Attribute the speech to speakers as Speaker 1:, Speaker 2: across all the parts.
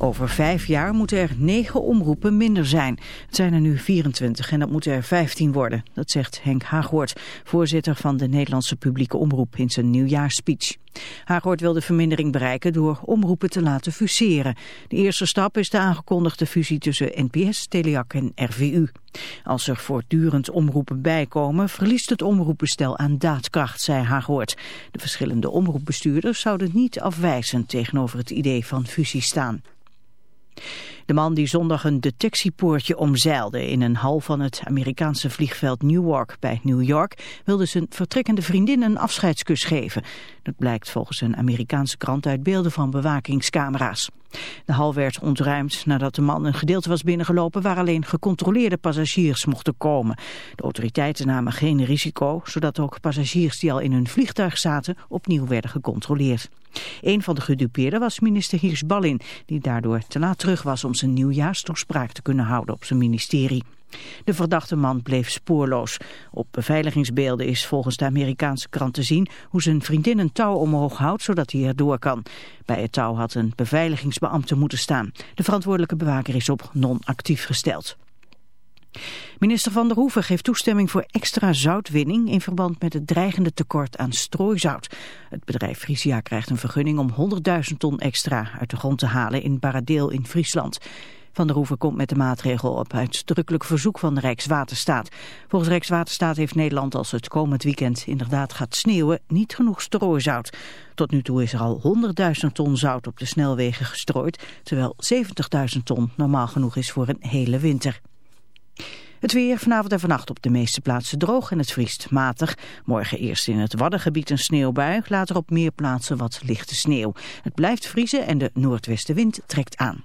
Speaker 1: Over vijf jaar moeten er negen omroepen minder zijn. Het zijn er nu 24 en dat moeten er 15 worden. Dat zegt Henk Haaghoort, voorzitter van de Nederlandse publieke omroep in zijn nieuwjaarspeech. Haaghoort wil de vermindering bereiken door omroepen te laten fuseren. De eerste stap is de aangekondigde fusie tussen NPS, Teleac en RVU. Als er voortdurend omroepen bijkomen, verliest het omroepbestel aan daadkracht, zei Haaghoort. De verschillende omroepbestuurders zouden niet afwijzend tegenover het idee van fusie staan. De man die zondag een detectiepoortje omzeilde in een hal van het Amerikaanse vliegveld Newark bij New York wilde zijn vertrekkende vriendin een afscheidskus geven. Dat blijkt volgens een Amerikaanse krant uit beelden van bewakingscamera's. De hal werd ontruimd nadat de man een gedeelte was binnengelopen waar alleen gecontroleerde passagiers mochten komen. De autoriteiten namen geen risico, zodat ook passagiers die al in hun vliegtuig zaten opnieuw werden gecontroleerd. Een van de gedupeerden was minister Hiers Ballin, die daardoor te laat terug was om zijn nieuwjaarstoespraak te kunnen houden op zijn ministerie. De verdachte man bleef spoorloos. Op beveiligingsbeelden is volgens de Amerikaanse krant te zien hoe zijn vriendin een touw omhoog houdt zodat hij erdoor kan. Bij het touw had een beveiligingsbeambte moeten staan. De verantwoordelijke bewaker is op non-actief gesteld. Minister Van der Hoeven geeft toestemming voor extra zoutwinning in verband met het dreigende tekort aan strooizout. Het bedrijf Frisia krijgt een vergunning om 100.000 ton extra uit de grond te halen in Baradeel in Friesland. Van der Hoeven komt met de maatregel op uitdrukkelijk verzoek van de Rijkswaterstaat. Volgens Rijkswaterstaat heeft Nederland als het komend weekend inderdaad gaat sneeuwen niet genoeg strooizout. Tot nu toe is er al 100.000 ton zout op de snelwegen gestrooid, terwijl 70.000 ton normaal genoeg is voor een hele winter. Het weer vanavond en vannacht op de meeste plaatsen droog en het vriest matig. Morgen eerst in het Waddengebied een sneeuwbui, later op meer plaatsen wat lichte sneeuw. Het blijft vriezen en de noordwestenwind trekt aan.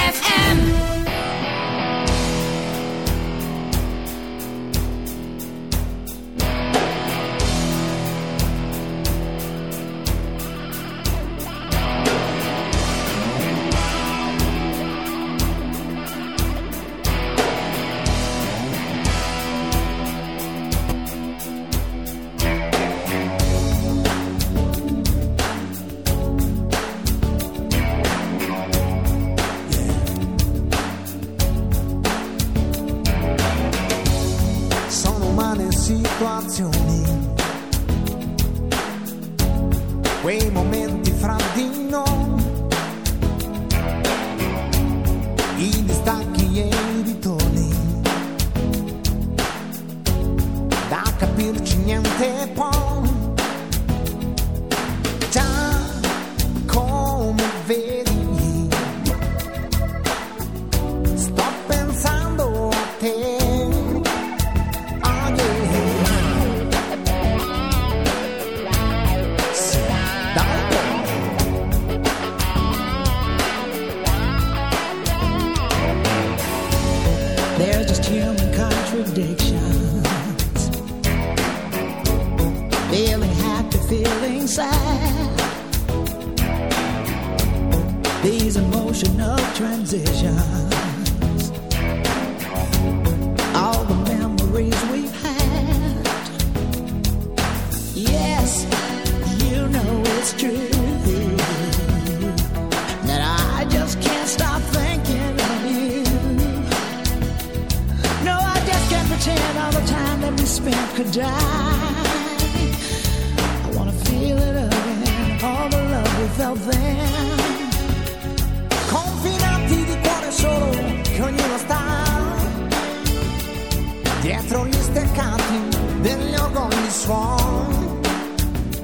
Speaker 2: dietro gli steccati degli organi suoni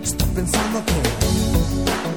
Speaker 2: sto pensando a te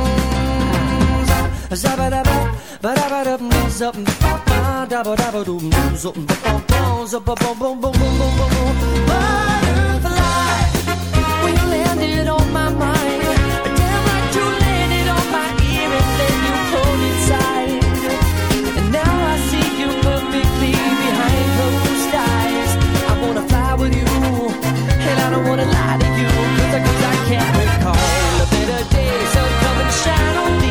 Speaker 3: ba-da-ba. Zabba-dabba, ba-da-ba-dum, zup, ba-ba, dabba-dabba-dum, zup, ba-ba-ba, zup-ba-bum-bum-bum-bum-bum-bum. Butterfly, when you landed on my mind, damn like you landed on my ear and then you pulled inside. And now I see you perfectly behind closed eyes. I wanna fly with you, and I don't wanna lie to you, 'cause I, 'cause I can't recall a better day. So come and shine on the